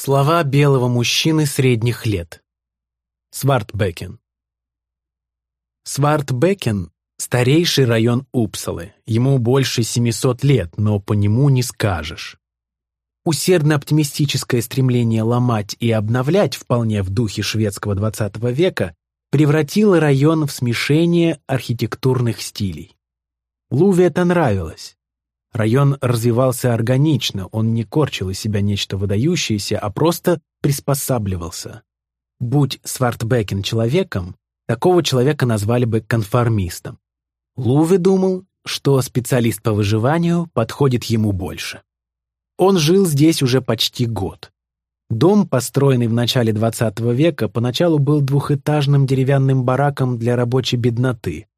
Слова белого мужчины средних лет. Свартбекен. Свартбекен – старейший район Упсалы. Ему больше 700 лет, но по нему не скажешь. Усердно-оптимистическое стремление ломать и обновлять вполне в духе шведского XX века превратило район в смешение архитектурных стилей. Луве это нравилось. Район развивался органично, он не корчил из себя нечто выдающееся, а просто приспосабливался. Будь Свартбекен человеком, такого человека назвали бы конформистом. Луви думал, что специалист по выживанию подходит ему больше. Он жил здесь уже почти год. Дом, построенный в начале XX века, поначалу был двухэтажным деревянным бараком для рабочей бедноты,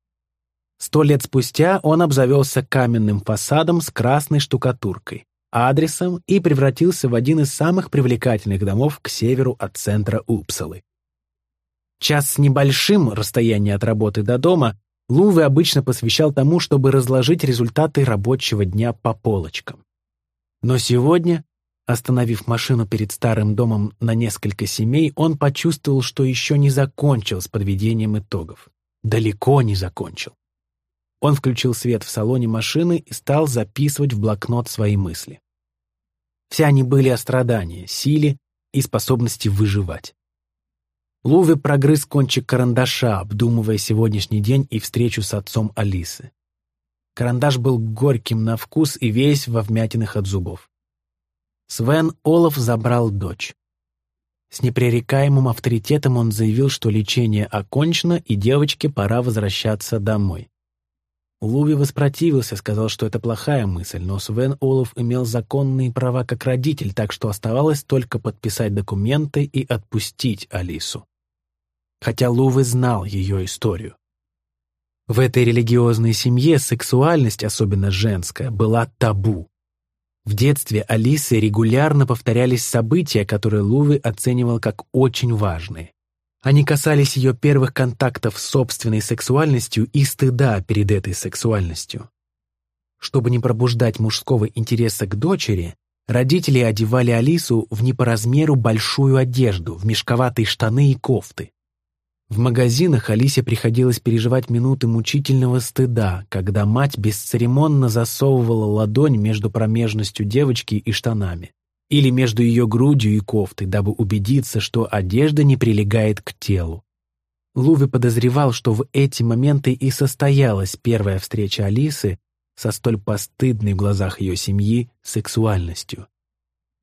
Сто лет спустя он обзавелся каменным фасадом с красной штукатуркой, адресом и превратился в один из самых привлекательных домов к северу от центра Упсалы. Час с небольшим расстояние от работы до дома Луве обычно посвящал тому, чтобы разложить результаты рабочего дня по полочкам. Но сегодня, остановив машину перед старым домом на несколько семей, он почувствовал, что еще не закончил с подведением итогов. Далеко не закончил. Он включил свет в салоне машины и стал записывать в блокнот свои мысли. Все они были о страдании, силе и способности выживать. Луви прогрыз кончик карандаша, обдумывая сегодняшний день и встречу с отцом Алисы. Карандаш был горьким на вкус и весь во вмятинах от зубов. Свен Олаф забрал дочь. С непререкаемым авторитетом он заявил, что лечение окончено и девочке пора возвращаться домой. Луви воспротивился, сказал, что это плохая мысль, но Свен Олаф имел законные права как родитель, так что оставалось только подписать документы и отпустить Алису. Хотя Луви знал ее историю. В этой религиозной семье сексуальность, особенно женская, была табу. В детстве Алисы регулярно повторялись события, которые Луви оценивал как очень важные. Они касались ее первых контактов с собственной сексуальностью и стыда перед этой сексуальностью. Чтобы не пробуждать мужского интереса к дочери, родители одевали Алису в не по размеру большую одежду, в мешковатые штаны и кофты. В магазинах Алисе приходилось переживать минуты мучительного стыда, когда мать бесцеремонно засовывала ладонь между промежностью девочки и штанами или между ее грудью и кофтой, дабы убедиться, что одежда не прилегает к телу. Луви подозревал, что в эти моменты и состоялась первая встреча Алисы со столь постыдной в глазах ее семьи сексуальностью.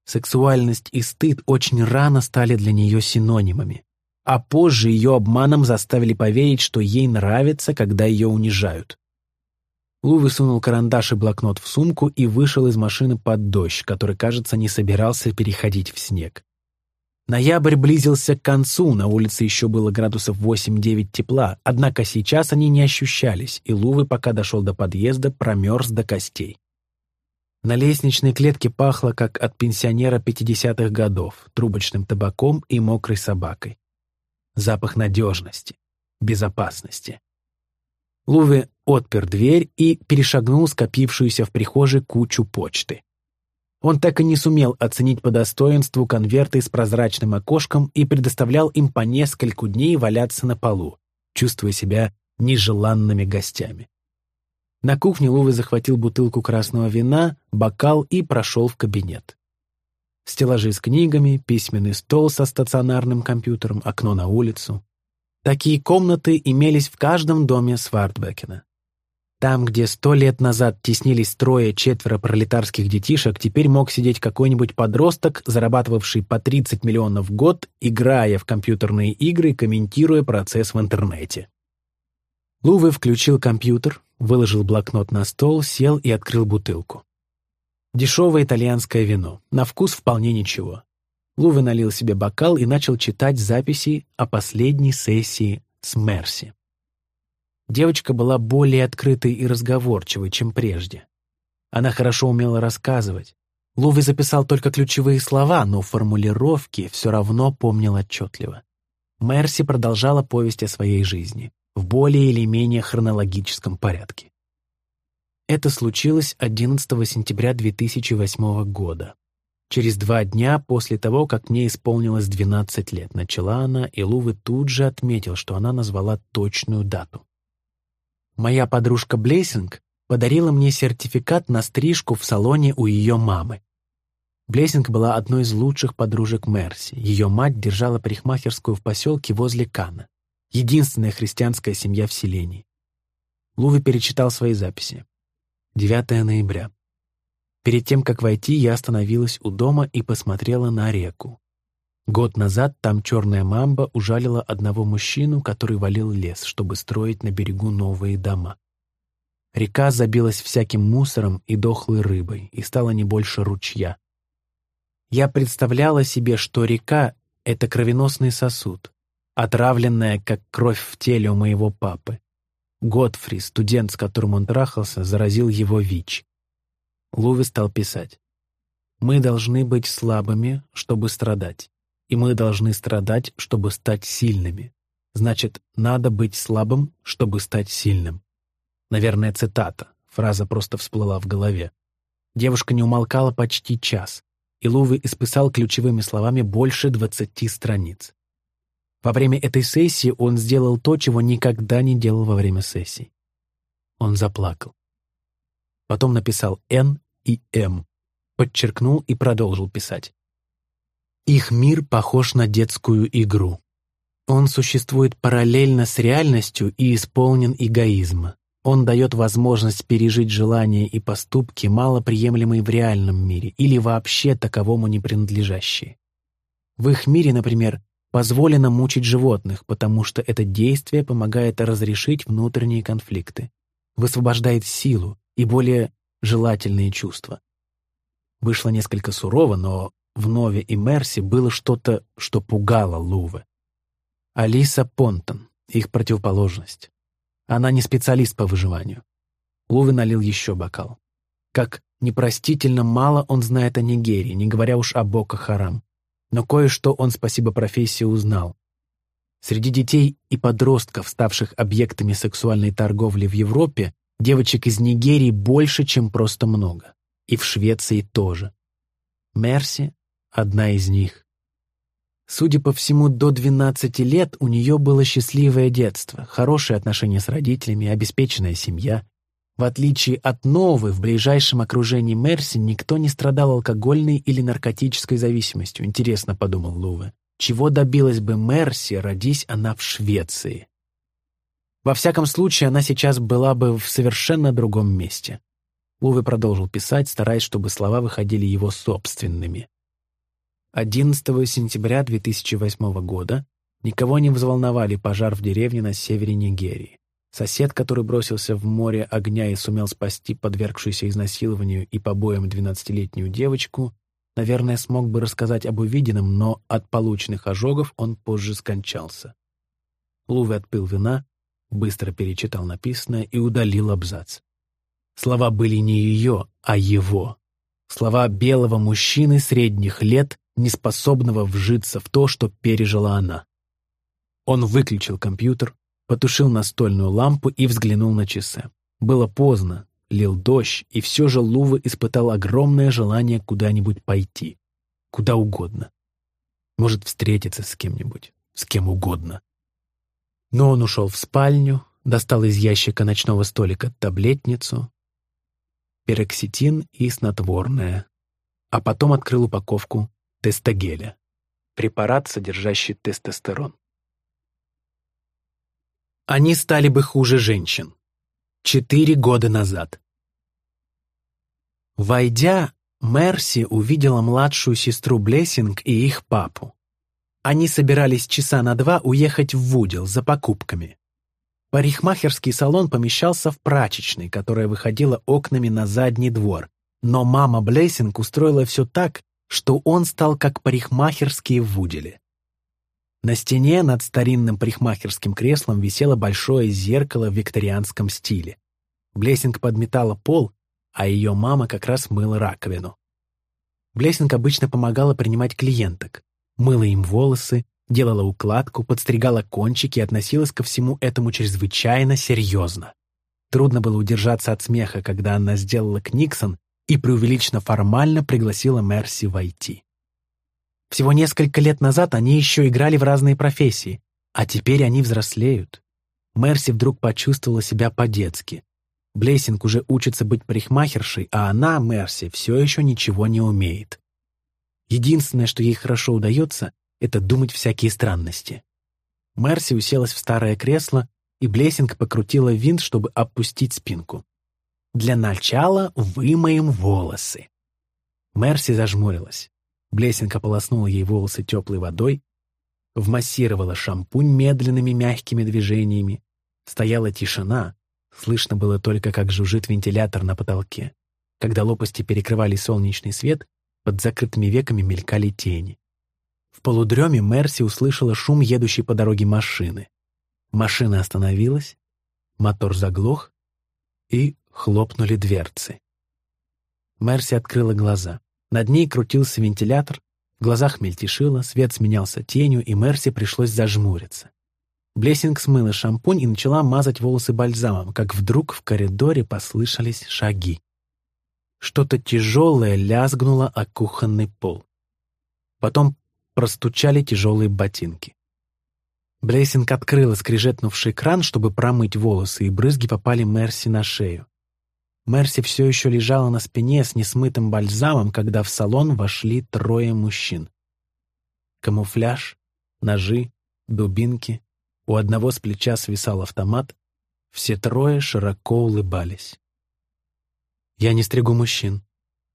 Сексуальность и стыд очень рано стали для нее синонимами, а позже ее обманом заставили поверить, что ей нравится, когда ее унижают. Лу высунул карандаш и блокнот в сумку и вышел из машины под дождь, который, кажется, не собирался переходить в снег. Ноябрь близился к концу, на улице еще было градусов 8-9 тепла, однако сейчас они не ощущались, и Лувы, пока дошел до подъезда, промерз до костей. На лестничной клетке пахло, как от пенсионера 50-х годов, трубочным табаком и мокрой собакой. Запах надежности, безопасности. Луви отпер дверь и перешагнул скопившуюся в прихожей кучу почты. Он так и не сумел оценить по достоинству конверты с прозрачным окошком и предоставлял им по нескольку дней валяться на полу, чувствуя себя нежеланными гостями. На кухне Лувы захватил бутылку красного вина, бокал и прошел в кабинет. Стеллажи с книгами, письменный стол со стационарным компьютером, окно на улицу. Такие комнаты имелись в каждом доме Свартбекена. Там, где сто лет назад теснились трое-четверо пролетарских детишек, теперь мог сидеть какой-нибудь подросток, зарабатывавший по 30 миллионов в год, играя в компьютерные игры, комментируя процесс в интернете. Луве включил компьютер, выложил блокнот на стол, сел и открыл бутылку. Дешевое итальянское вино, на вкус вполне ничего. Луве налил себе бокал и начал читать записи о последней сессии с Мерси. Девочка была более открытой и разговорчивой, чем прежде. Она хорошо умела рассказывать. Луви записал только ключевые слова, но формулировки все равно помнил отчетливо. Мерси продолжала повесть о своей жизни в более или менее хронологическом порядке. Это случилось 11 сентября 2008 года. Через два дня после того, как мне исполнилось 12 лет, начала она, и Лувы тут же отметил, что она назвала точную дату. Моя подружка Блейсинг подарила мне сертификат на стрижку в салоне у ее мамы. Блейсинг была одной из лучших подружек Мерси. Ее мать держала парикмахерскую в поселке возле Кана. Единственная христианская семья в селении. Луве перечитал свои записи. 9 ноября. Перед тем, как войти, я остановилась у дома и посмотрела на реку. Год назад там черная мамба ужалила одного мужчину, который валил лес, чтобы строить на берегу новые дома. Река забилась всяким мусором и дохлой рыбой и стала не больше ручья. Я представляла себе, что река — это кровеносный сосуд, отравленная, как кровь в теле у моего папы. Готфри, студент, с которым он трахался, заразил его ВИЧ. Луви стал писать. «Мы должны быть слабыми, чтобы страдать, и мы должны страдать, чтобы стать сильными. Значит, надо быть слабым, чтобы стать сильным». Наверное, цитата. Фраза просто всплыла в голове. Девушка не умолкала почти час, и Луви исписал ключевыми словами больше двадцати страниц. Во время этой сессии он сделал то, чего никогда не делал во время сессий. Он заплакал. Потом написал «Н» и «М», подчеркнул и продолжил писать. Их мир похож на детскую игру. Он существует параллельно с реальностью и исполнен эгоизма. Он дает возможность пережить желания и поступки, малоприемлемые в реальном мире или вообще таковому не принадлежащие. В их мире, например, позволено мучить животных, потому что это действие помогает разрешить внутренние конфликты, высвобождает силу и более желательные чувства. Вышло несколько сурово, но в Нове и Мерси было что-то, что пугало Луве. Алиса Понтон, их противоположность. Она не специалист по выживанию. Луве налил еще бокал. Как непростительно мало он знает о Нигерии, не говоря уж о Бока Харам. Но кое-что он, спасибо профессии, узнал. Среди детей и подростков, ставших объектами сексуальной торговли в Европе, девочек из Нигерии больше, чем просто много. И в Швеции тоже. Мерси — одна из них. Судя по всему, до 12 лет у нее было счастливое детство, хорошие отношения с родителями, обеспеченная семья. В отличие от Новы, в ближайшем окружении Мерси никто не страдал алкогольной или наркотической зависимостью. Интересно, подумал Луве. Чего добилась бы Мерси, родись она в Швеции? Во всяком случае, она сейчас была бы в совершенно другом месте. Луве продолжил писать, стараясь, чтобы слова выходили его собственными. 11 сентября 2008 года никого не взволновали пожар в деревне на севере Нигерии. Сосед, который бросился в море огня и сумел спасти подвергшуюся изнасилованию и побоям 12-летнюю девочку, наверное, смог бы рассказать об увиденном, но от полученных ожогов он позже скончался. Луве отпил вина, быстро перечитал написанное и удалил абзац. Слова были не ее, а его. Слова белого мужчины средних лет, неспособного вжиться в то, что пережила она. Он выключил компьютер, потушил настольную лампу и взглянул на часы. Было поздно, лил дождь, и все же Лува испытал огромное желание куда-нибудь пойти. Куда угодно. Может, встретиться с кем-нибудь, с кем угодно. Но он ушел в спальню, достал из ящика ночного столика таблетницу, пероксетин и снотворное, а потом открыл упаковку тестогеля, препарат, содержащий тестостерон. Они стали бы хуже женщин. Четыре года назад. Войдя, Мерси увидела младшую сестру Блессинг и их папу. Они собирались часа на два уехать в Вудел за покупками. Парикмахерский салон помещался в прачечной, которая выходила окнами на задний двор, но мама Блессинг устроила все так, что он стал как парикмахерские в Вуделе. На стене над старинным парикмахерским креслом висело большое зеркало в викторианском стиле. Блессинг подметала пол, а ее мама как раз мыла раковину. Блессинг обычно помогала принимать клиенток, мыла им волосы, делала укладку, подстригала кончики и относилась ко всему этому чрезвычайно серьезно. Трудно было удержаться от смеха, когда она сделала Книксон и преувеличенно формально пригласила Мерси войти. Всего несколько лет назад они еще играли в разные профессии, а теперь они взрослеют. Мерси вдруг почувствовала себя по-детски. Блейсинг уже учится быть парикмахершей, а она, Мерси, все еще ничего не умеет. Единственное, что ей хорошо удается, это думать всякие странности. Мерси уселась в старое кресло, и Блессинг покрутила винт, чтобы опустить спинку. «Для начала вымоем волосы». Мерси зажмурилась. Блессинг ополоснула ей волосы теплой водой, вмассировала шампунь медленными мягкими движениями. Стояла тишина, слышно было только, как жужжит вентилятор на потолке. Когда лопасти перекрывали солнечный свет, под закрытыми веками мелькали тени. В полудреме Мерси услышала шум едущей по дороге машины. Машина остановилась, мотор заглох, и хлопнули дверцы. Мерси открыла глаза. Над ней крутился вентилятор, в глазах мельтешило, свет сменялся тенью, и Мерси пришлось зажмуриться. Блессинг смыла шампунь и начала мазать волосы бальзамом, как вдруг в коридоре послышались шаги. Что-то тяжелое лязгнуло о кухонный пол. Потом простучали тяжелые ботинки. Блейсинг открыла скрежетнувший кран, чтобы промыть волосы, и брызги попали Мерси на шею. Мерси все еще лежала на спине с несмытым бальзамом, когда в салон вошли трое мужчин. Камуфляж, ножи, дубинки. У одного с плеча свисал автомат. Все трое широко улыбались. «Я не стригу мужчин.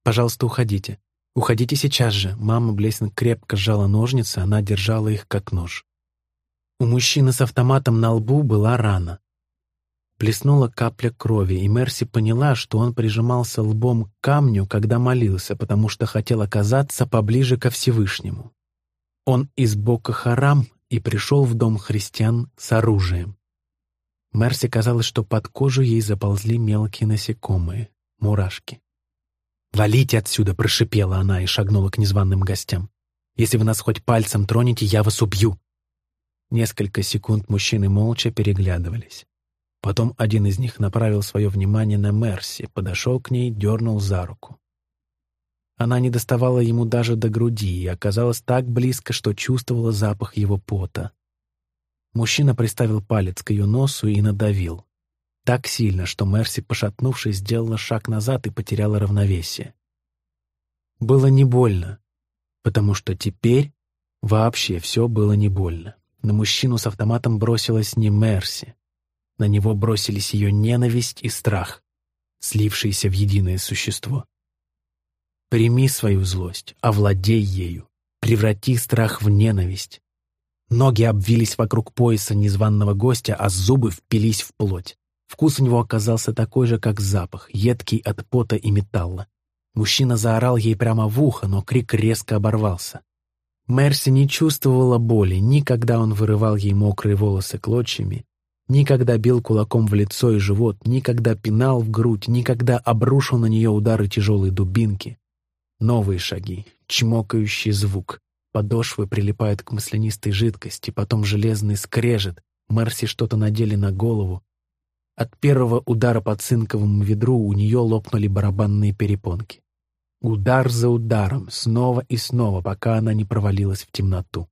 Пожалуйста, уходите. Уходите сейчас же». Мама Блейсинг крепко сжала ножницы, она держала их как нож. У мужчины с автоматом на лбу была рана. Плеснула капля крови, и Мерси поняла, что он прижимался лбом к камню, когда молился, потому что хотел оказаться поближе ко Всевышнему. Он из Бока Харам и пришел в дом христиан с оружием. Мерси казалось, что под кожу ей заползли мелкие насекомые, мурашки. «Валите отсюда!» — прошипела она и шагнула к незваным гостям. «Если вы нас хоть пальцем тронете, я вас убью!» Несколько секунд мужчины молча переглядывались. Потом один из них направил свое внимание на Мерси, подошел к ней, дернул за руку. Она не доставала ему даже до груди и оказалась так близко, что чувствовала запах его пота. Мужчина приставил палец к ее носу и надавил. Так сильно, что Мерси, пошатнувшись, сделала шаг назад и потеряла равновесие. Было не больно, потому что теперь вообще все было не больно. На мужчину с автоматом бросилась не Мерси. На него бросились ее ненависть и страх, слившиеся в единое существо. Прими свою злость, овладей ею, преврати страх в ненависть. Ноги обвились вокруг пояса незваного гостя, а зубы впились в плоть. Вкус у него оказался такой же, как запах, едкий от пота и металла. Мужчина заорал ей прямо в ухо, но крик резко оборвался. Мерси не чувствовала боли, ни когда он вырывал ей мокрые волосы клочьями, ни когда бил кулаком в лицо и живот, ни когда пинал в грудь, ни когда обрушил на нее удары тяжелой дубинки. Новые шаги, чмокающий звук. Подошвы прилипают к маслянистой жидкости, потом железный скрежет. Мерси что-то надели на голову. От первого удара по цинковому ведру у нее лопнули барабанные перепонки. Удар за ударом, снова и снова, пока она не провалилась в темноту.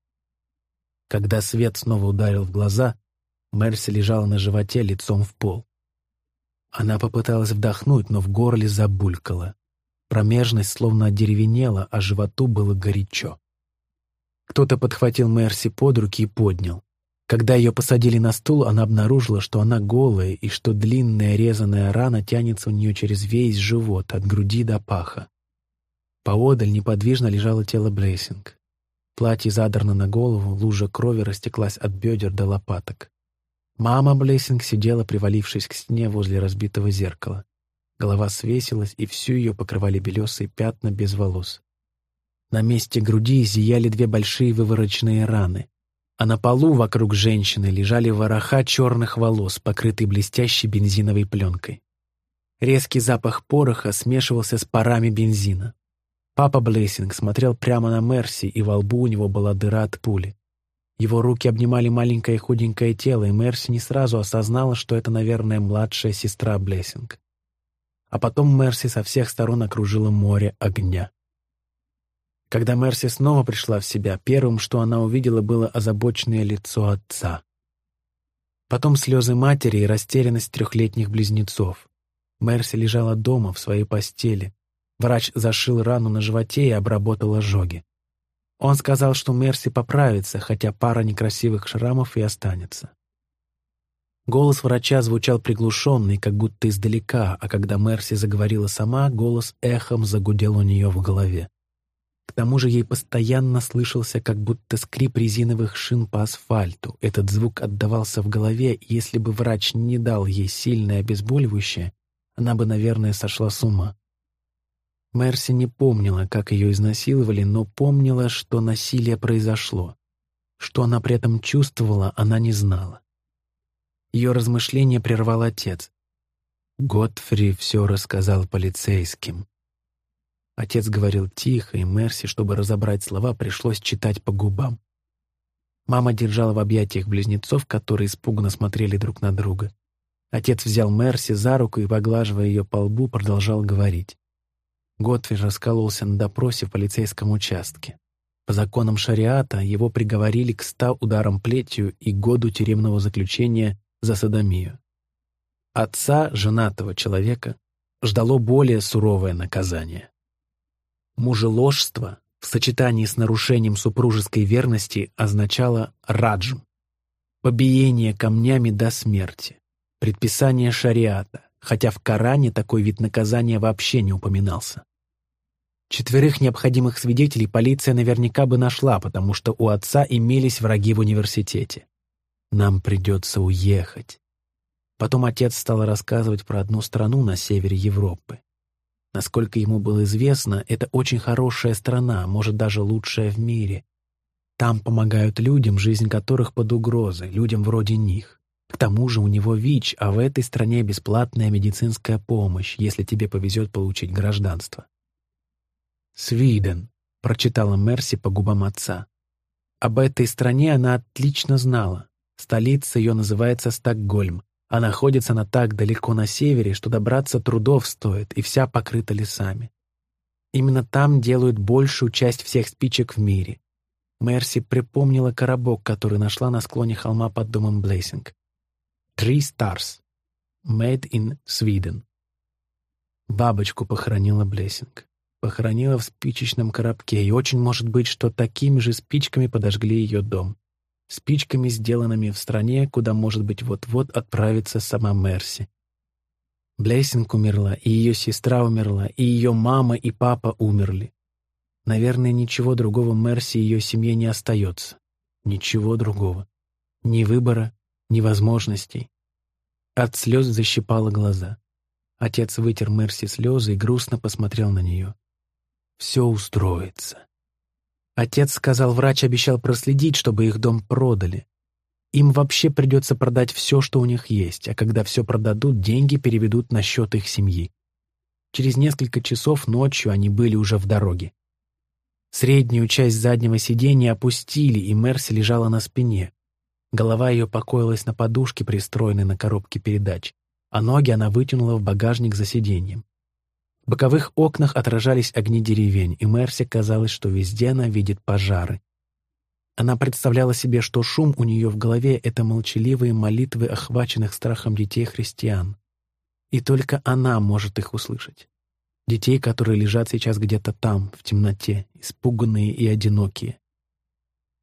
Когда свет снова ударил в глаза, Мерси лежала на животе лицом в пол. Она попыталась вдохнуть, но в горле забулькала. Промежность словно одеревенела, а животу было горячо. Кто-то подхватил Мерси под руки и поднял. Когда ее посадили на стул, она обнаружила, что она голая и что длинная резаная рана тянется у нее через весь живот, от груди до паха. Поодаль неподвижно лежало тело Блейсинг. Платье задрано на голову, лужа крови растеклась от бедер до лопаток. Мама Блейсинг сидела, привалившись к стене возле разбитого зеркала. Голова свесилась, и всю ее покрывали белесые пятна без волос. На месте груди зияли две большие вывороченные раны, а на полу вокруг женщины лежали вороха черных волос, покрытые блестящей бензиновой пленкой. Резкий запах пороха смешивался с парами бензина. Папа Блейсинг смотрел прямо на Мерси, и во лбу у него была дыра от пули. Его руки обнимали маленькое худенькое тело, и Мерси не сразу осознала, что это, наверное, младшая сестра Блессинг. а потом Мерси со всех сторон окружило море огня. Когда Мерси снова пришла в себя, первым, что она увидела, было озабоченное лицо отца. Потом слезы матери и растерянность трехлетних близнецов. Мерси лежала дома, в своей постели. Врач зашил рану на животе и обработал ожоги. Он сказал, что Мерси поправится, хотя пара некрасивых шрамов и останется. Голос врача звучал приглушенный, как будто издалека, а когда Мерси заговорила сама, голос эхом загудел у нее в голове. К тому же ей постоянно слышался как будто скрип резиновых шин по асфальту. Этот звук отдавался в голове, и если бы врач не дал ей сильное обезболивающее, она бы, наверное, сошла с ума. Мерси не помнила, как ее изнасиловали, но помнила, что насилие произошло. Что она при этом чувствовала, она не знала. Ее размышления прервал отец. Готфри все рассказал полицейским. Отец говорил тихо, и Мерси, чтобы разобрать слова, пришлось читать по губам. Мама держала в объятиях близнецов, которые испуганно смотрели друг на друга. Отец взял Мерси за руку и, поглаживая ее по лбу, продолжал говорить. Готфри раскололся на допросе в полицейском участке. По законам шариата его приговорили к ста ударам плетью и году тюремного заключения за садомию. Отца женатого человека ждало более суровое наказание. Мужеложство в сочетании с нарушением супружеской верности означало раджм – побиение камнями до смерти, предписание шариата, хотя в Коране такой вид наказания вообще не упоминался. Четверых необходимых свидетелей полиция наверняка бы нашла, потому что у отца имелись враги в университете. Нам придется уехать. Потом отец стал рассказывать про одну страну на севере Европы. Насколько ему было известно, это очень хорошая страна, может, даже лучшая в мире. Там помогают людям, жизнь которых под угрозой, людям вроде них. К тому же у него ВИЧ, а в этой стране бесплатная медицинская помощь, если тебе повезет получить гражданство. «Sweden», — прочитала Мерси по губам отца. Об этой стране она отлично знала. Столица ее называется Стокгольм, а находится она так далеко на севере, что добраться трудов стоит, и вся покрыта лесами. Именно там делают большую часть всех спичек в мире. Мерси припомнила коробок, который нашла на склоне холма под домом Блейсинг. Three Stars. Made in Sweden. Бабочку похоронила Блейсинг. Похоронила в спичечном коробке, и очень может быть, что такими же спичками подожгли ее дом спичками, сделанными в стране, куда, может быть, вот-вот отправится сама Мерси. Блейсинг умерла, и ее сестра умерла, и ее мама и папа умерли. Наверное, ничего другого Мерси и ее семье не остается. Ничего другого. Ни выбора, ни возможностей. От слез защипало глаза. Отец вытер Мерси слезы и грустно посмотрел на нее. «Все устроится. Отец сказал, врач обещал проследить, чтобы их дом продали. Им вообще придется продать все, что у них есть, а когда все продадут, деньги переведут на счет их семьи. Через несколько часов ночью они были уже в дороге. Среднюю часть заднего сиденья опустили, и Мерси лежала на спине. Голова ее покоилась на подушке, пристроенной на коробке передач, а ноги она вытянула в багажник за сиденьем. В боковых окнах отражались огни деревень, и Мерси казалось, что везде она видит пожары. Она представляла себе, что шум у нее в голове — это молчаливые молитвы охваченных страхом детей христиан. И только она может их услышать. Детей, которые лежат сейчас где-то там, в темноте, испуганные и одинокие.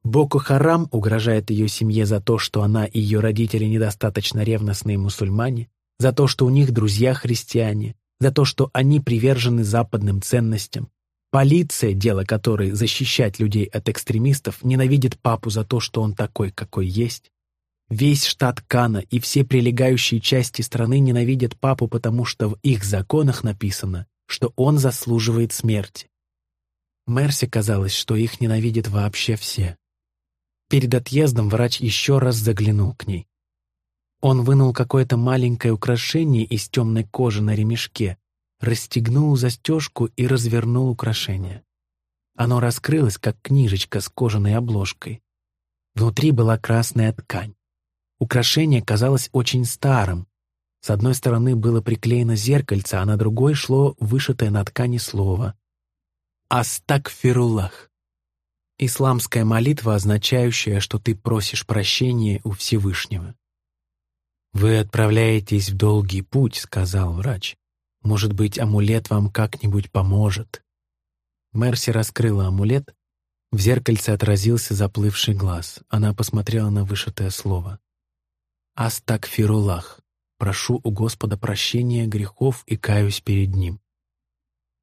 Боку Харам угрожает ее семье за то, что она и ее родители недостаточно ревностные мусульмане, за то, что у них друзья христиане, за то, что они привержены западным ценностям. Полиция, дело которой защищать людей от экстремистов, ненавидит папу за то, что он такой, какой есть. Весь штат Кана и все прилегающие части страны ненавидят папу, потому что в их законах написано, что он заслуживает смерти. Мерси казалось, что их ненавидят вообще все. Перед отъездом врач еще раз заглянул к ней. Он вынул какое-то маленькое украшение из темной кожи на ремешке, расстегнул застежку и развернул украшение. Оно раскрылось, как книжечка с кожаной обложкой. Внутри была красная ткань. Украшение казалось очень старым. С одной стороны было приклеено зеркальце, а на другой шло вышитое на ткани слово «Астакфируллах». Исламская молитва, означающая, что ты просишь прощения у Всевышнего. «Вы отправляетесь в долгий путь», — сказал врач. «Может быть, амулет вам как-нибудь поможет». Мерси раскрыла амулет. В зеркальце отразился заплывший глаз. Она посмотрела на вышитое слово. «Астакфируллах. Прошу у Господа прощения грехов и каюсь перед Ним».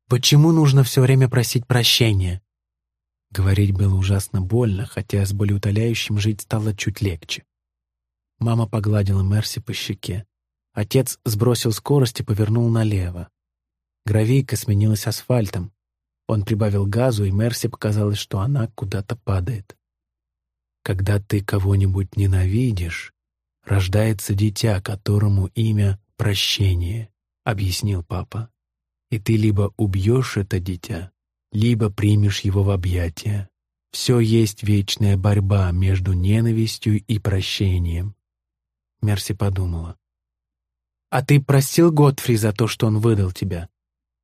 «Почему нужно все время просить прощения?» Говорить было ужасно больно, хотя с болеутоляющим жить стало чуть легче. Мама погладила Мерси по щеке. Отец сбросил скорость и повернул налево. Гравийка сменилась асфальтом. Он прибавил газу, и Мерси показалось, что она куда-то падает. Когда ты кого-нибудь ненавидишь, рождается дитя, которому имя — прощение, — объяснил папа. И ты либо убьешь это дитя, либо примешь его в объятия. Все есть вечная борьба между ненавистью и прощением. Мерси подумала. «А ты простил Готфри за то, что он выдал тебя?»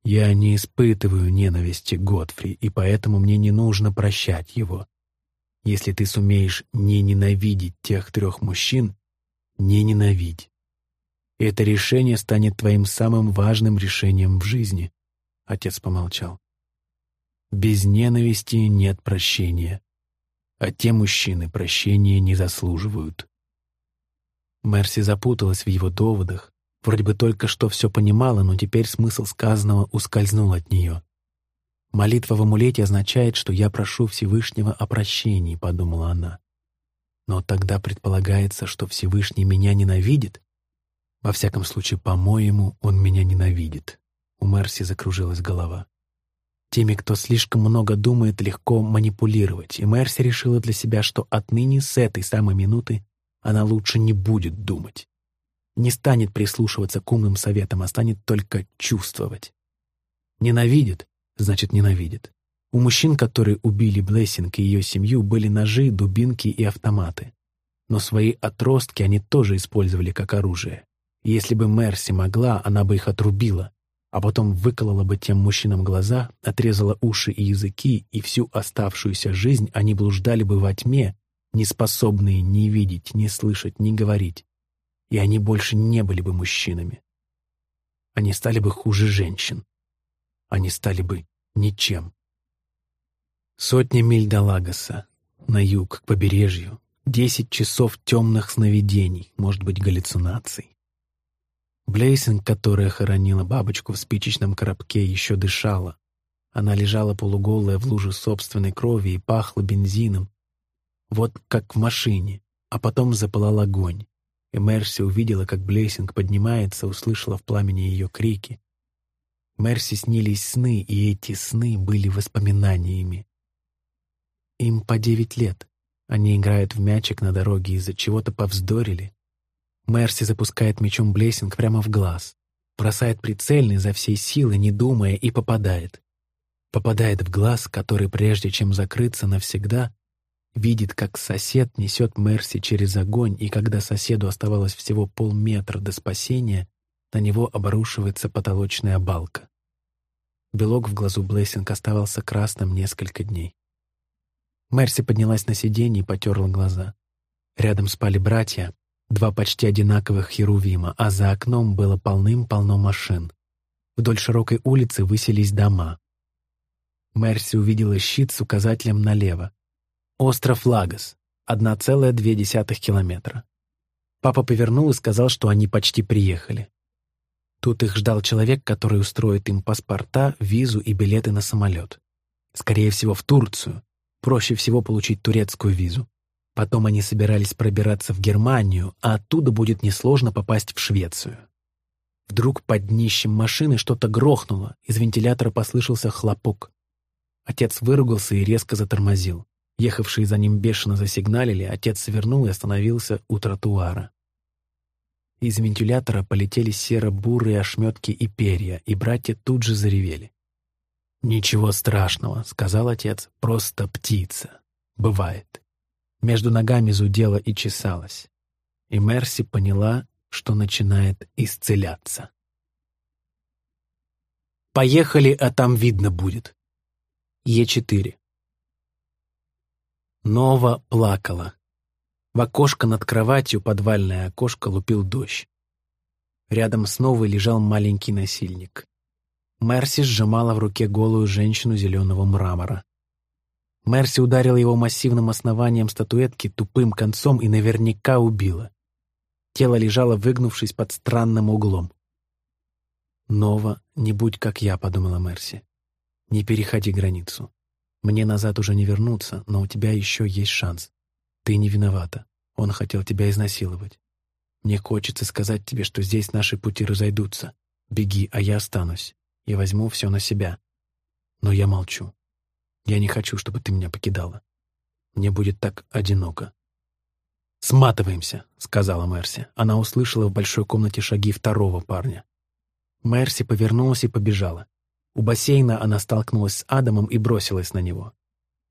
«Я не испытываю ненависти Готфри, и поэтому мне не нужно прощать его. Если ты сумеешь не ненавидеть тех трех мужчин, не ненавидь. Это решение станет твоим самым важным решением в жизни. Отец помолчал. Без ненависти нет прощения. А те мужчины прощения не заслуживают. Мерси запуталась в его доводах, вроде бы только что все понимала, но теперь смысл сказанного ускользнул от нее. «Молитва в амулете означает, что я прошу Всевышнего о прощении», — подумала она. Но тогда предполагается, что Всевышний меня ненавидит. Во всяком случае, по-моему, он меня ненавидит. У Мерси закружилась голова. Теми, кто слишком много думает, легко манипулировать, и Мерси решила для себя, что отныне с этой самой минуты она лучше не будет думать. Не станет прислушиваться к умным советам, а станет только чувствовать. Ненавидит, значит ненавидит. У мужчин, которые убили Блессинг и ее семью, были ножи, дубинки и автоматы. Но свои отростки они тоже использовали как оружие. Если бы Мерси могла, она бы их отрубила, а потом выколола бы тем мужчинам глаза, отрезала уши и языки, и всю оставшуюся жизнь они блуждали бы во тьме, не способные ни видеть, ни слышать, ни говорить. И они больше не были бы мужчинами. Они стали бы хуже женщин. Они стали бы ничем. Сотни миль до Лагоса, на юг, к побережью, десять часов темных сновидений, может быть, галлюцинаций. Блейсинг, которая хоронила бабочку в спичечном коробке, еще дышала. Она лежала полуголая в луже собственной крови и пахла бензином. Вот как в машине, а потом запылал огонь. И Мерси увидела, как Блейсинг поднимается, услышала в пламени ее крики. Мерси снились сны, и эти сны были воспоминаниями. Им по девять лет. Они играют в мячик на дороге, из-за чего-то повздорили. Мерси запускает мячом Блейсинг прямо в глаз. Бросает прицельно изо всей силы, не думая, и попадает. Попадает в глаз, который, прежде чем закрыться навсегда, видит, как сосед несет Мерси через огонь, и когда соседу оставалось всего полметра до спасения, на него обрушивается потолочная балка. Белок в глазу Блейсинг оставался красным несколько дней. Мерси поднялась на сиденье и потерла глаза. Рядом спали братья, два почти одинаковых херувима, а за окном было полным-полно машин. Вдоль широкой улицы высились дома. Мерси увидела щит с указателем налево. Остров Лагос, 1,2 километра. Папа повернул и сказал, что они почти приехали. Тут их ждал человек, который устроит им паспорта, визу и билеты на самолет. Скорее всего, в Турцию, Проще всего получить турецкую визу. Потом они собирались пробираться в Германию, а оттуда будет несложно попасть в Швецию. Вдруг под днищем машины что-то грохнуло, из вентилятора послышался хлопок. Отец выругался и резко затормозил. Ехавшие за ним бешено засигналили, отец свернул и остановился у тротуара. Из вентилятора полетели серо-бурые ошметки и перья, и братья тут же заревели. «Ничего страшного», — сказал отец, — «просто птица. Бывает». Между ногами зудела и чесалась. И Мерси поняла, что начинает исцеляться. Поехали, а там видно будет. Е4. Нова плакала. В окошко над кроватью, подвальное окошко, лупил дождь. Рядом с Новой лежал маленький насильник. Мерси сжимала в руке голую женщину зеленого мрамора. Мерси ударила его массивным основанием статуэтки тупым концом и наверняка убила. Тело лежало, выгнувшись под странным углом. «Нова, не будь как я», — подумала Мерси. «Не переходи границу. Мне назад уже не вернуться, но у тебя еще есть шанс. Ты не виновата. Он хотел тебя изнасиловать. Мне хочется сказать тебе, что здесь наши пути разойдутся. Беги, а я останусь. Я возьму все на себя. Но я молчу. Я не хочу, чтобы ты меня покидала. Мне будет так одиноко. «Сматываемся», — сказала Мерси. Она услышала в большой комнате шаги второго парня. Мерси повернулась и побежала. У бассейна она столкнулась с Адамом и бросилась на него.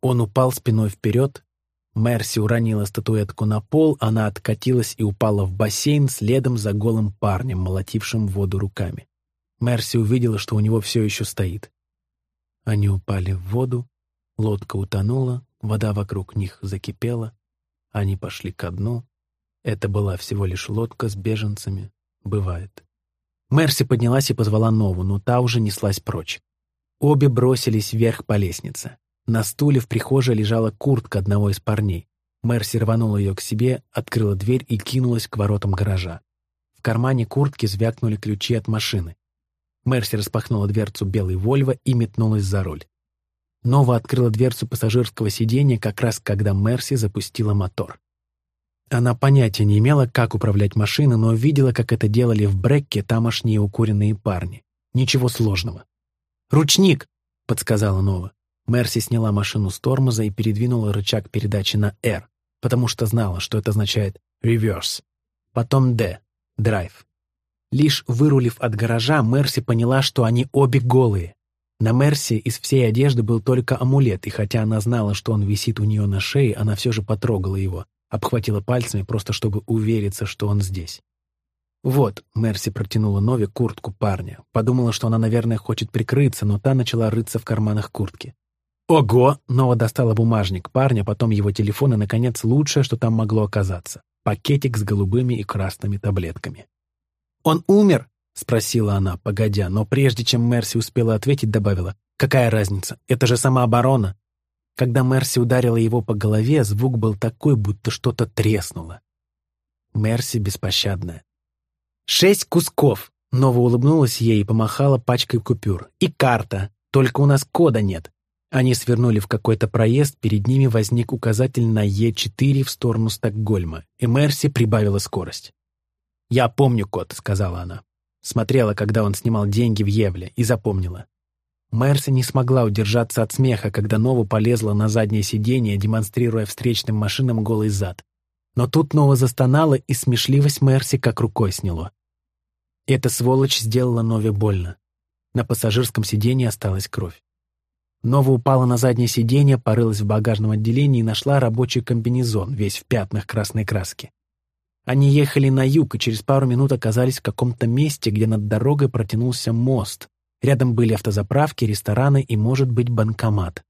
Он упал спиной вперед, Мерси уронила статуэтку на пол, она откатилась и упала в бассейн следом за голым парнем, молотившим воду руками. Мерси увидела, что у него все еще стоит. Они упали в воду, лодка утонула, вода вокруг них закипела, они пошли ко дну. Это была всего лишь лодка с беженцами. Бывает. Мерси поднялась и позвала Нову, но та уже неслась прочь. Обе бросились вверх по лестнице. На стуле в прихожей лежала куртка одного из парней. Мерси рванула ее к себе, открыла дверь и кинулась к воротам гаража. В кармане куртки звякнули ключи от машины. Мерси распахнула дверцу белой Вольво и метнулась за руль. Нова открыла дверцу пассажирского сиденья как раз когда Мерси запустила мотор. Она понятия не имела, как управлять машиной, но видела, как это делали в Брекке тамошние укуренные парни. Ничего сложного. «Ручник!» — подсказала Нова. Мерси сняла машину с тормоза и передвинула рычаг передачи на R, потому что знала, что это означает «reverse». Потом D — «drive». Лишь вырулив от гаража, Мерси поняла, что они обе голые. На Мерси из всей одежды был только амулет, и хотя она знала, что он висит у нее на шее, она все же потрогала его, обхватила пальцами, просто чтобы увериться, что он здесь. «Вот», — Мерси протянула Нове куртку парня. Подумала, что она, наверное, хочет прикрыться, но та начала рыться в карманах куртки. Ого! Нова достала бумажник парня, потом его телефон и, наконец, лучшее, что там могло оказаться. Пакетик с голубыми и красными таблетками. «Он умер?» — спросила она, погодя, но прежде чем Мерси успела ответить, добавила. «Какая разница? Это же самооборона!» Когда Мерси ударила его по голове, звук был такой, будто что-то треснуло. Мерси беспощадная. «Шесть кусков!» Нова улыбнулась ей и помахала пачкой купюр. «И карта. Только у нас кода нет. Они свернули в какой-то проезд, перед ними возник указатель на Е4 в сторону Стокгольма, и Мерси прибавила скорость. «Я помню код», — сказала она. Смотрела, когда он снимал деньги в Евле, и запомнила. Мерси не смогла удержаться от смеха, когда Нова полезла на заднее сиденье, демонстрируя встречным машинам голый зад. Но тут Нова застонала, и смешливость Мерси как рукой сняло. Эта сволочь сделала Нове больно. На пассажирском сиденье осталась кровь. Нова упала на заднее сиденье, порылась в багажном отделении и нашла рабочий комбинезон, весь в пятнах красной краски. Они ехали на юг и через пару минут оказались в каком-то месте, где над дорогой протянулся мост. Рядом были автозаправки, рестораны и, может быть, банкомат.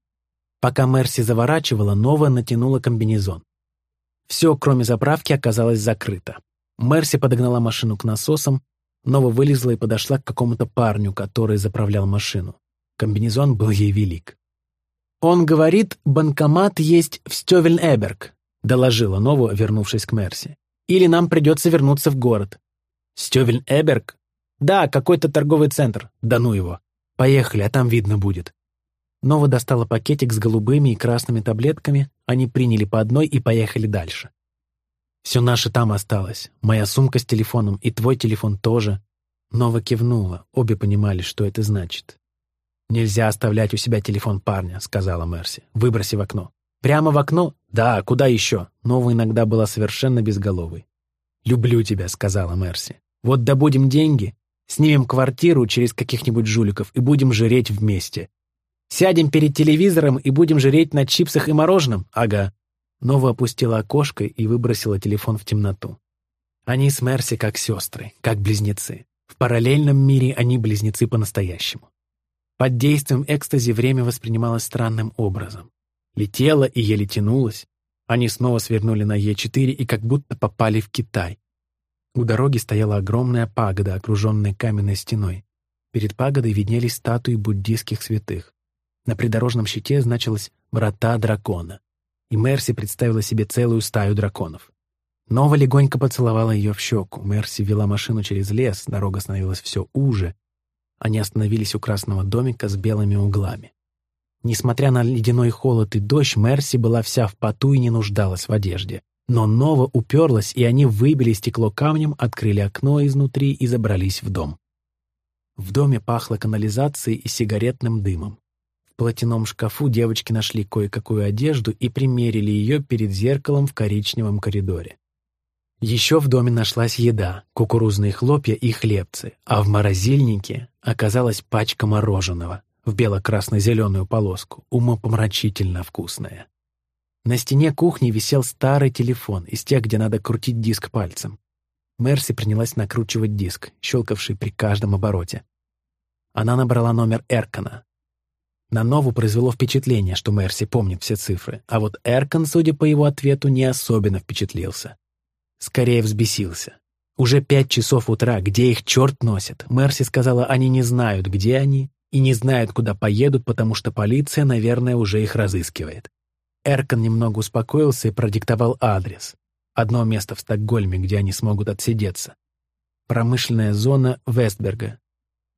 Пока Мерси заворачивала, Нова натянула комбинезон. Все, кроме заправки, оказалось закрыто. Мерси подогнала машину к насосам, Нова вылезла и подошла к какому-то парню, который заправлял машину. Комбинезон был ей велик. «Он говорит, банкомат есть в Стёвельн-Эберг», — доложила Нову, вернувшись к Мерси. «Или нам придется вернуться в город». «Стёвельн-Эберг?» «Да, какой-то торговый центр. Да ну его. Поехали, а там видно будет». Нова достала пакетик с голубыми и красными таблетками, они приняли по одной и поехали дальше. «Все наше там осталось. Моя сумка с телефоном и твой телефон тоже». Нова кивнула, обе понимали, что это значит. «Нельзя оставлять у себя телефон парня», — сказала Мерси. «Выброси в окно». «Прямо в окно? Да, куда еще?» Нова иногда была совершенно безголовой. «Люблю тебя», — сказала Мерси. «Вот добудем деньги, снимем квартиру через каких-нибудь жуликов и будем жреть вместе. Сядем перед телевизором и будем жреть на чипсах и мороженом? Ага». Нова опустила окошко и выбросила телефон в темноту. Они с Мерси как сестры, как близнецы. В параллельном мире они близнецы по-настоящему. Под действием экстази время воспринималось странным образом. Летело и еле тянулось. Они снова свернули на Е4 и как будто попали в Китай. У дороги стояла огромная пагода, окруженная каменной стеной. Перед пагодой виднелись статуи буддийских святых. На придорожном щите значилось «Врата дракона». И Мерси представила себе целую стаю драконов. Нова легонько поцеловала ее в щеку. Мерси вела машину через лес, дорога становилась все уже. Они остановились у красного домика с белыми углами. Несмотря на ледяной холод и дождь, Мерси была вся в поту и не нуждалась в одежде. Но Нова уперлась, и они выбили стекло камнем, открыли окно изнутри и забрались в дом. В доме пахло канализацией и сигаретным дымом. В платяном шкафу девочки нашли кое-какую одежду и примерили ее перед зеркалом в коричневом коридоре. Еще в доме нашлась еда, кукурузные хлопья и хлебцы, а в морозильнике оказалась пачка мороженого в бело-красно-зеленую полоску, умопомрачительно вкусная. На стене кухни висел старый телефон, из тех, где надо крутить диск пальцем. Мерси принялась накручивать диск, щелкавший при каждом обороте. Она набрала номер Эркана. На Нову произвело впечатление, что Мерси помнит все цифры, а вот Эркан, судя по его ответу, не особенно впечатлился. Скорее взбесился. Уже пять часов утра, где их черт носит? Мерси сказала, они не знают, где они, и не знают, куда поедут, потому что полиция, наверное, уже их разыскивает. Эркан немного успокоился и продиктовал адрес. Одно место в Стокгольме, где они смогут отсидеться. Промышленная зона Вестберга,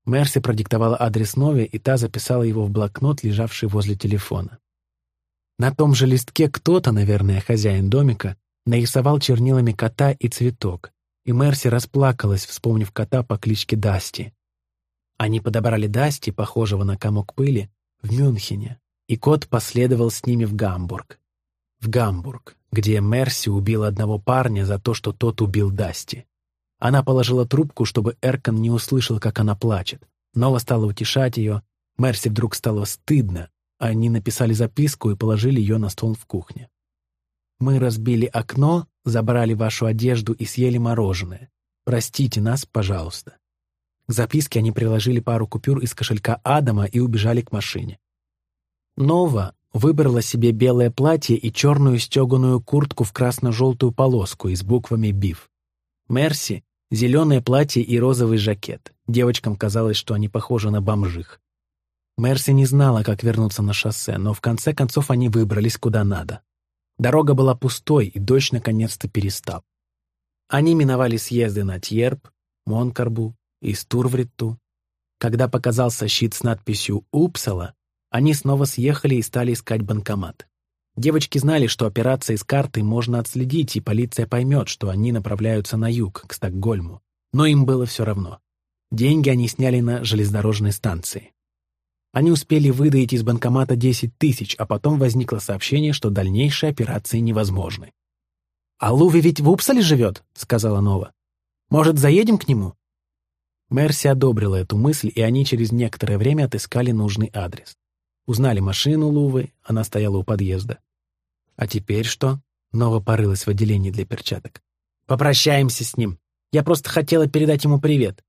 Мерси продиктовала адрес Нови, и та записала его в блокнот, лежавший возле телефона. На том же листке кто-то, наверное, хозяин домика, нарисовал чернилами кота и цветок, и Мерси расплакалась, вспомнив кота по кличке Дасти. Они подобрали Дасти, похожего на комок пыли, в Мюнхене, и кот последовал с ними в Гамбург. В Гамбург, где Мерси убила одного парня за то, что тот убил Дасти. Она положила трубку, чтобы Эркан не услышал, как она плачет. Нова стала утешать ее. Мерси вдруг стало стыдно. Они написали записку и положили ее на стол в кухне. «Мы разбили окно, забрали вашу одежду и съели мороженое. Простите нас, пожалуйста». К записке они приложили пару купюр из кошелька Адама и убежали к машине. Нова выбрала себе белое платье и черную стеганую куртку в красно-желтую полоску и с буквами «Биф». Мерси Зеленое платье и розовый жакет. Девочкам казалось, что они похожи на бомжих. Мерси не знала, как вернуться на шоссе, но в конце концов они выбрались куда надо. Дорога была пустой, и дождь наконец-то перестал. Они миновали съезды на Тьерб, Монкарбу и Стурвритту. Когда показался щит с надписью «Упсала», они снова съехали и стали искать банкомат. Девочки знали, что операции с картой можно отследить, и полиция поймет, что они направляются на юг, к Стокгольму. Но им было все равно. Деньги они сняли на железнодорожной станции. Они успели выдаить из банкомата 10 тысяч, а потом возникло сообщение, что дальнейшие операции невозможны. «А Луви ведь в Упсале живет», — сказала Нова. «Может, заедем к нему?» Мерси одобрила эту мысль, и они через некоторое время отыскали нужный адрес. Узнали машину Лувы, она стояла у подъезда. А теперь что? Нова порылась в отделении для перчаток. Попрощаемся с ним. Я просто хотела передать ему привет.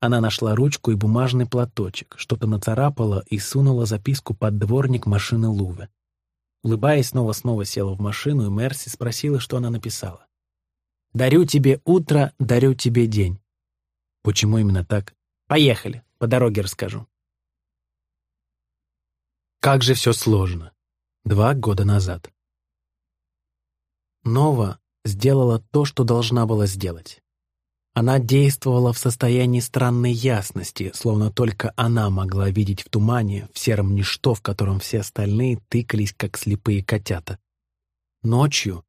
Она нашла ручку и бумажный платочек, что-то нацарапала и сунула записку под дворник машины Лувы. Улыбаясь, снова-снова села в машину, и Мерси спросила, что она написала. «Дарю тебе утро, дарю тебе день». «Почему именно так?» «Поехали, по дороге расскажу». Как же все сложно. Два года назад. Нова сделала то, что должна была сделать. Она действовала в состоянии странной ясности, словно только она могла видеть в тумане, в сером ничто, в котором все остальные тыкались, как слепые котята. Ночью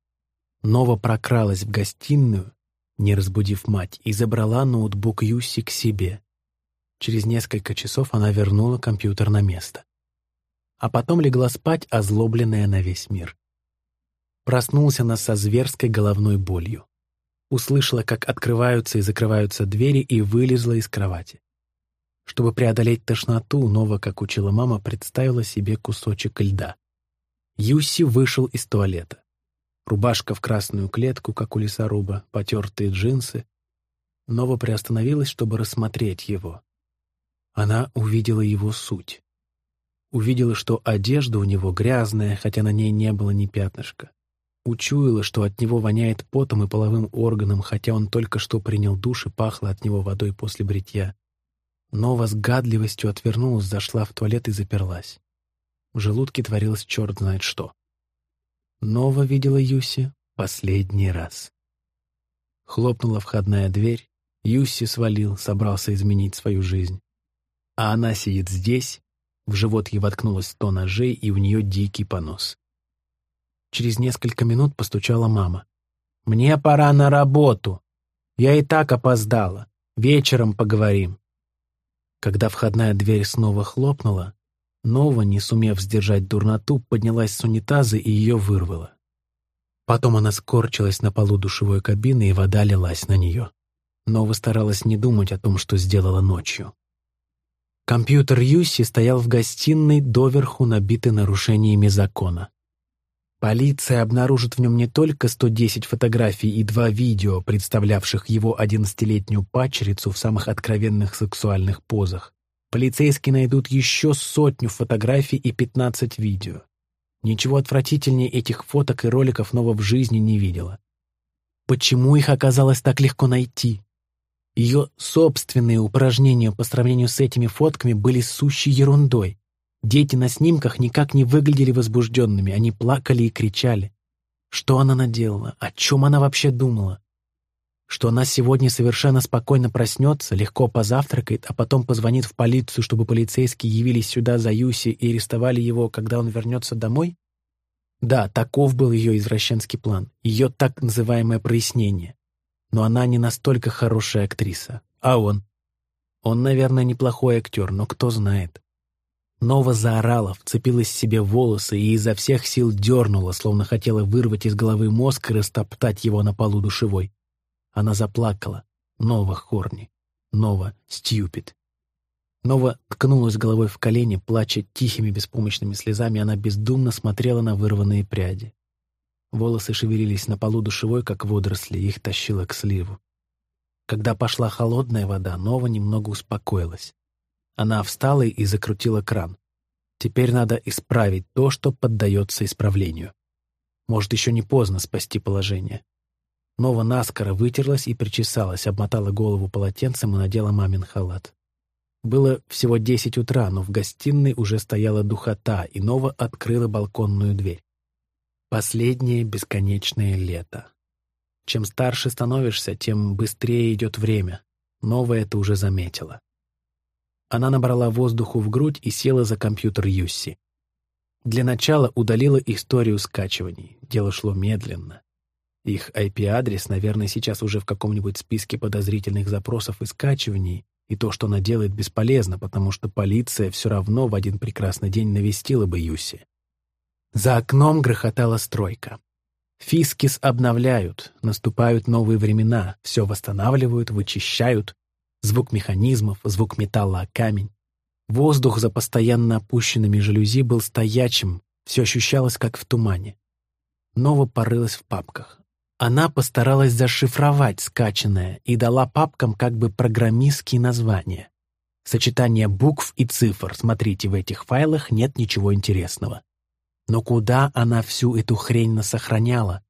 Нова прокралась в гостиную, не разбудив мать, и забрала ноутбук Юси к себе. Через несколько часов она вернула компьютер на место а потом легла спать, озлобленная на весь мир. Проснулся она со зверской головной болью. Услышала, как открываются и закрываются двери, и вылезла из кровати. Чтобы преодолеть тошноту, Нова, как учила мама, представила себе кусочек льда. Юси вышел из туалета. Рубашка в красную клетку, как у лесоруба, потертые джинсы. Нова приостановилась, чтобы рассмотреть его. Она увидела его суть. Увидела, что одежда у него грязная, хотя на ней не было ни пятнышка. Учуяла, что от него воняет потом и половым органом, хотя он только что принял душ и пахло от него водой после бритья. Нова с гадливостью отвернулась, зашла в туалет и заперлась. В желудке творилось черт знает что. Нова видела Юси последний раз. Хлопнула входная дверь, Юси свалил, собрался изменить свою жизнь. А она сидит здесь, в живот ей воткнулось сто ножей, и у нее дикий понос. Через несколько минут постучала мама. «Мне пора на работу. Я и так опоздала. Вечером поговорим». Когда входная дверь снова хлопнула, Нова, не сумев сдержать дурноту, поднялась с унитаза и ее вырвала. Потом она скорчилась на полу душевой кабины, и вода лилась на нее. Нова старалась не думать о том, что сделала ночью. Компьютер Юси стоял в гостиной, доверху набитый нарушениями закона. Полиция обнаружит в нем не только 110 фотографий и два видео, представлявших его 11-летнюю пачерицу в самых откровенных сексуальных позах, Полицейские найдут еще сотню фотографий и 15 видео. Ничего отвратительнее этих фоток и роликов Нова в жизни не видела. Почему их оказалось так легко найти? Ее собственные упражнения по сравнению с этими фотками были сущей ерундой. Дети на снимках никак не выглядели возбужденными, они плакали и кричали. Что она наделала? О чем она вообще думала? что она сегодня совершенно спокойно проснется, легко позавтракает, а потом позвонит в полицию, чтобы полицейские явились сюда за Юси и арестовали его, когда он вернется домой? Да, таков был ее извращенский план, ее так называемое прояснение. Но она не настолько хорошая актриса. А он? Он, наверное, неплохой актер, но кто знает. Нова заорала, вцепилась себе в волосы и изо всех сил дернула, словно хотела вырвать из головы мозг и растоптать его на полу душевой. Она заплакала. Нова Хорни. Нова Стьюпид. Нова ткнулась головой в колени, плача тихими беспомощными слезами, она бездумно смотрела на вырванные пряди. Волосы шевелились на полу душевой, как водоросли, их тащило к сливу. Когда пошла холодная вода, Нова немного успокоилась. Она встала и закрутила кран. Теперь надо исправить то, что поддается исправлению. Может, еще не поздно спасти положение. Нова наскоро вытерлась и причесалась, обмотала голову полотенцем и надела мамин халат. Было всего десять утра, но в гостиной уже стояла духота, и Нова открыла балконную дверь. Последнее бесконечное лето. Чем старше становишься, тем быстрее идет время. Нова это уже заметила. Она набрала воздуху в грудь и села за компьютер Юсси. Для начала удалила историю скачиваний. Дело шло медленно. Их IP-адрес, наверное, сейчас уже в каком-нибудь списке подозрительных запросов и скачиваний, и то, что она делает, бесполезно, потому что полиция все равно в один прекрасный день навестила бы Юси. За окном грохотала стройка. Фискис обновляют, наступают новые времена, все восстанавливают, вычищают. Звук механизмов, звук металла о камень. Воздух за постоянно опущенными жалюзи был стоячим, все ощущалось как в тумане. Нова порылась в папках. Она постаралась зашифровать скачанное и дала папкам как бы программистские названия. Сочетание букв и цифр, смотрите, в этих файлах нет ничего интересного. Но куда она всю эту хрень насохраняла?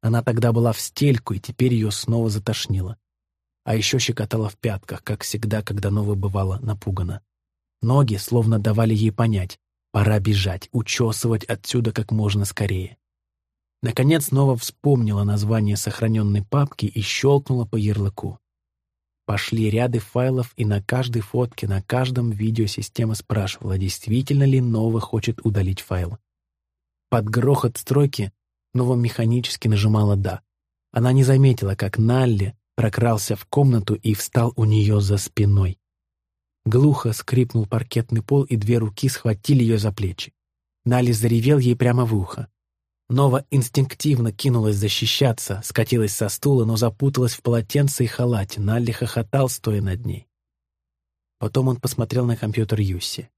Она тогда была в стельку, и теперь ее снова затошнило. А еще щекотала в пятках, как всегда, когда Нова бывала напугана. Ноги словно давали ей понять, пора бежать, учесывать отсюда как можно скорее. Наконец снова вспомнила название сохраненной папки и щелкнула по ярлыку. Пошли ряды файлов, и на каждой фотке, на каждом видео система спрашивала, действительно ли Нова хочет удалить файл. Под грохот стройки Нова механически нажимала «да». Она не заметила, как Налли прокрался в комнату и встал у нее за спиной. Глухо скрипнул паркетный пол, и две руки схватили ее за плечи. Налли заревел ей прямо в ухо. Нова инстинктивно кинулась защищаться, скатилась со стула, но запуталась в полотенце и халате. Налли хохотал, стоя над ней. Потом он посмотрел на компьютер Юси.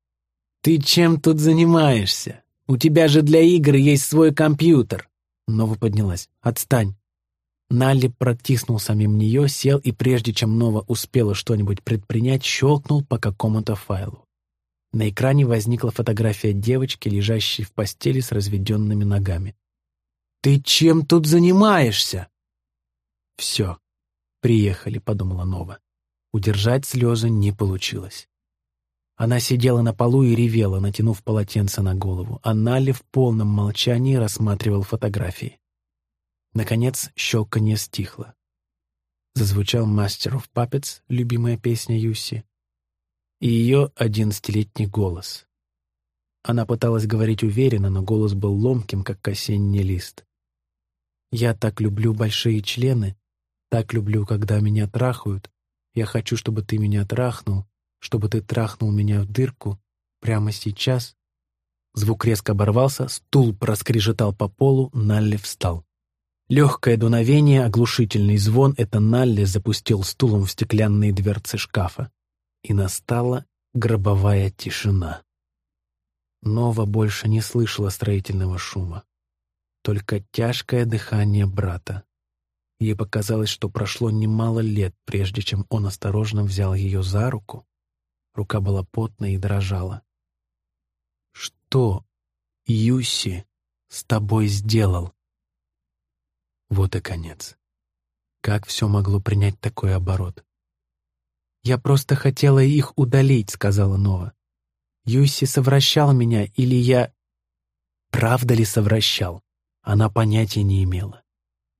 «Ты чем тут занимаешься? У тебя же для игр есть свой компьютер. Нова поднялась. «Отстань!» Налли протиснулся мимо нее, сел и, прежде чем Нова успела что-нибудь предпринять, щелкнул по какому-то файлу. На экране возникла фотография девочки, лежащей в постели с разведенными ногами. «Ты чем тут занимаешься?» «Все, приехали», — подумала Нова. Удержать слезы не получилось. Она сидела на полу и ревела, натянув полотенце на голову, а Налли в полном молчании рассматривал фотографии. Наконец, щелканье стихло. Зазвучал «Master of Puppets», любимая песня Юси, и ее одиннадцатилетний голос. Она пыталась говорить уверенно, но голос был ломким, как осенний лист. «Я так люблю большие члены, так люблю, когда меня трахают. Я хочу, чтобы ты меня трахнул, чтобы ты трахнул меня в дырку прямо сейчас». Звук резко оборвался, стул проскрежетал по полу, Налли встал. Легкое дуновение, оглушительный звон — это Налли запустил стулом в стеклянные дверцы шкафа. И настала гробовая тишина. Нова больше не слышала строительного шума. Только тяжкое дыхание брата. Ей показалось, что прошло немало лет, прежде чем он осторожно взял ее за руку. Рука была потная и дрожала. «Что Юси с тобой сделал?» Вот и конец. Как все могло принять такой оборот? «Я просто хотела их удалить», — сказала Нова. «Юси совращал меня, или я...» Правда ли совращал? Она понятия не имела.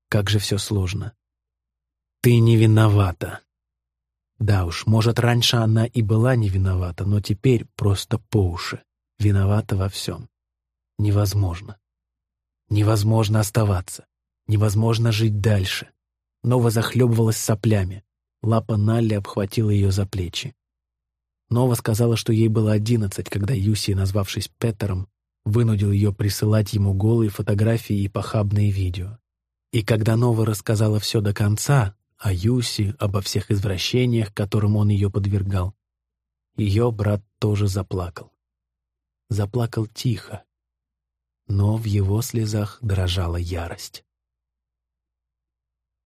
Как же все сложно. «Ты не виновата». Да уж, может, раньше она и была не виновата, но теперь просто по уши. Виновата во всем. Невозможно. Невозможно оставаться. Невозможно жить дальше. Нова захлебывалась соплями. Лапа Налли обхватила ее за плечи. Нова сказала, что ей было одиннадцать, когда Юси, назвавшись Петером, вынудил ее присылать ему голые фотографии и похабные видео. И когда Нова рассказала все до конца, о Юси, обо всех извращениях, которым он ее подвергал, ее брат тоже заплакал. Заплакал тихо, но в его слезах дрожала ярость.